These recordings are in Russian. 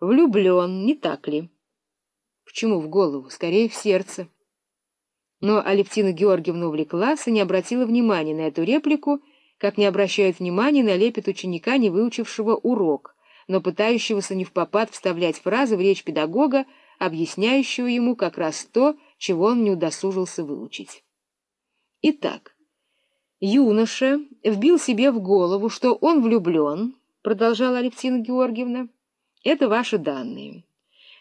влюблен, не так ли? Почему в голову? Скорее, в сердце. Но Алевтина Георгиевна увлеклась и не обратила внимания на эту реплику, как не обращает внимания на лепет ученика, не выучившего урок, но пытающегося не в попад вставлять фразы в речь педагога, объясняющего ему как раз то, чего он не удосужился выучить. Итак, юноша вбил себе в голову, что он влюблен, продолжала Алевтина Георгиевна, это ваши данные.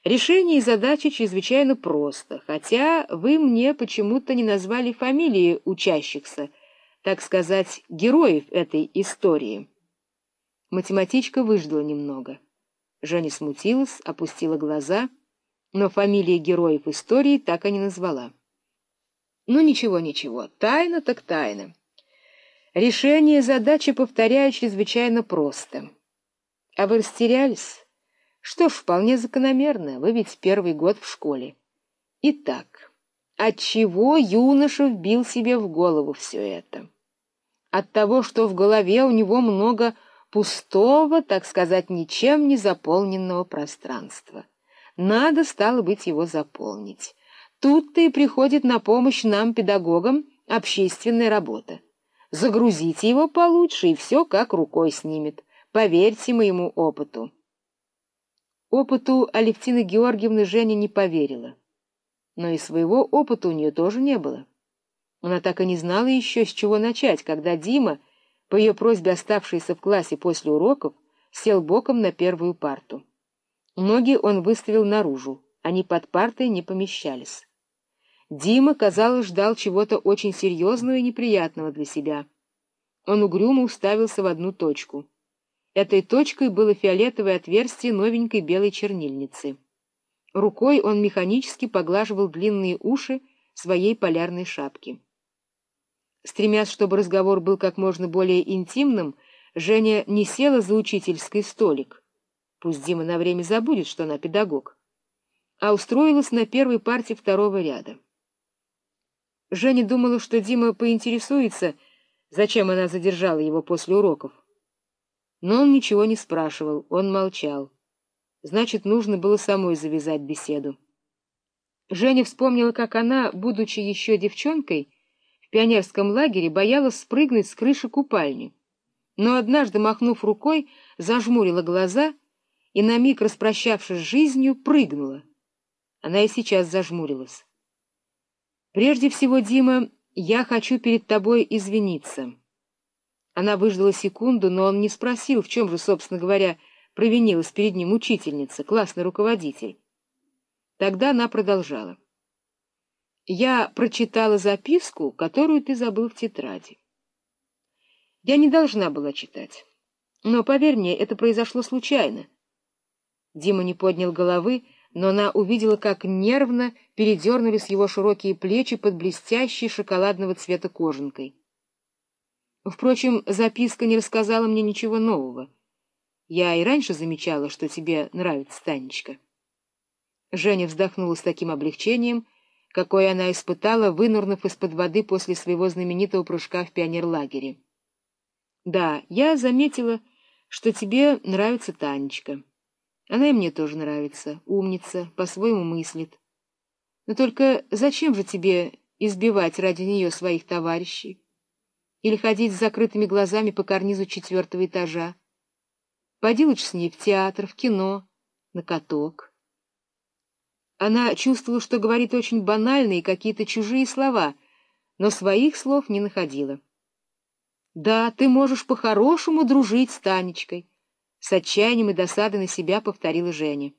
Решение задачи чрезвычайно просто, хотя вы мне почему-то не назвали фамилии учащихся, так сказать, героев этой истории. Математичка выждала немного. Женя смутилась, опустила глаза, но фамилии героев истории так и не назвала. Ну ничего, ничего, тайна так тайна. Решение задачи, повторяю, чрезвычайно просто. А вы растерялись? Что вполне закономерно, вы ведь первый год в школе. Итак, отчего юноша вбил себе в голову все это? От того, что в голове у него много пустого, так сказать, ничем не заполненного пространства. Надо, стало быть, его заполнить. Тут-то и приходит на помощь нам, педагогам, общественная работа. Загрузите его получше, и все как рукой снимет. Поверьте моему опыту. Опыту Алевтины Георгиевны Женя не поверила. Но и своего опыта у нее тоже не было. Она так и не знала еще, с чего начать, когда Дима, по ее просьбе оставшийся в классе после уроков, сел боком на первую парту. Ноги он выставил наружу, они под партой не помещались. Дима, казалось, ждал чего-то очень серьезного и неприятного для себя. Он угрюмо уставился в одну точку. Этой точкой было фиолетовое отверстие новенькой белой чернильницы. Рукой он механически поглаживал длинные уши своей полярной шапки. Стремясь, чтобы разговор был как можно более интимным, Женя не села за учительский столик. Пусть Дима на время забудет, что она педагог. А устроилась на первой партии второго ряда. Женя думала, что Дима поинтересуется, зачем она задержала его после уроков. Но он ничего не спрашивал, он молчал. Значит, нужно было самой завязать беседу. Женя вспомнила, как она, будучи еще девчонкой, в пионерском лагере боялась спрыгнуть с крыши купальни. Но однажды, махнув рукой, зажмурила глаза и, на миг распрощавшись с жизнью, прыгнула. Она и сейчас зажмурилась. Прежде всего, Дима, я хочу перед тобой извиниться. Она выждала секунду, но он не спросил, в чем же, собственно говоря, провинилась перед ним учительница, классный руководитель. Тогда она продолжала. Я прочитала записку, которую ты забыл в тетради. Я не должна была читать. Но, поверь мне, это произошло случайно. Дима не поднял головы, но она увидела, как нервно передернулись его широкие плечи под блестящей шоколадного цвета кожанкой. Впрочем, записка не рассказала мне ничего нового. Я и раньше замечала, что тебе нравится Танечка. Женя вздохнула с таким облегчением, какое она испытала, вынурнув из-под воды после своего знаменитого прыжка в пионерлагере. — Да, я заметила, что тебе нравится Танечка. Она и мне тоже нравится, умница, по-своему мыслит. Но только зачем же тебе избивать ради нее своих товарищей? Или ходить с закрытыми глазами по карнизу четвертого этажа? Пойди лучше с ней в театр, в кино, на каток. Она чувствовала, что говорит очень банальные какие-то чужие слова, но своих слов не находила. Да, ты можешь по-хорошему дружить с Танечкой, с отчаянием и досадой на себя повторила Женя.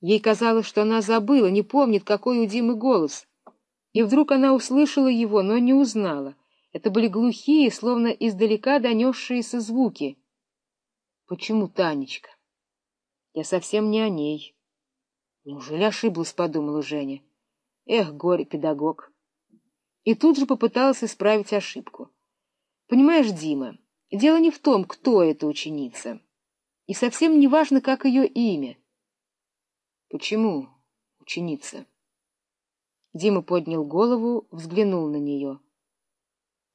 Ей казалось, что она забыла, не помнит, какой у Димы голос. И вдруг она услышала его, но не узнала. Это были глухие, словно издалека донесшиеся звуки. Почему Танечка? Я совсем не о ней. Неужели ошиблась, подумала Женя. Эх, горе-педагог. И тут же попыталась исправить ошибку. Понимаешь, Дима, Дело не в том, кто эта ученица, и совсем не важно, как ее имя. Почему ученица? Дима поднял голову, взглянул на нее.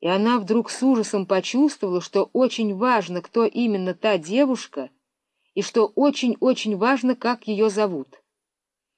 И она вдруг с ужасом почувствовала, что очень важно, кто именно та девушка, и что очень-очень важно, как ее зовут.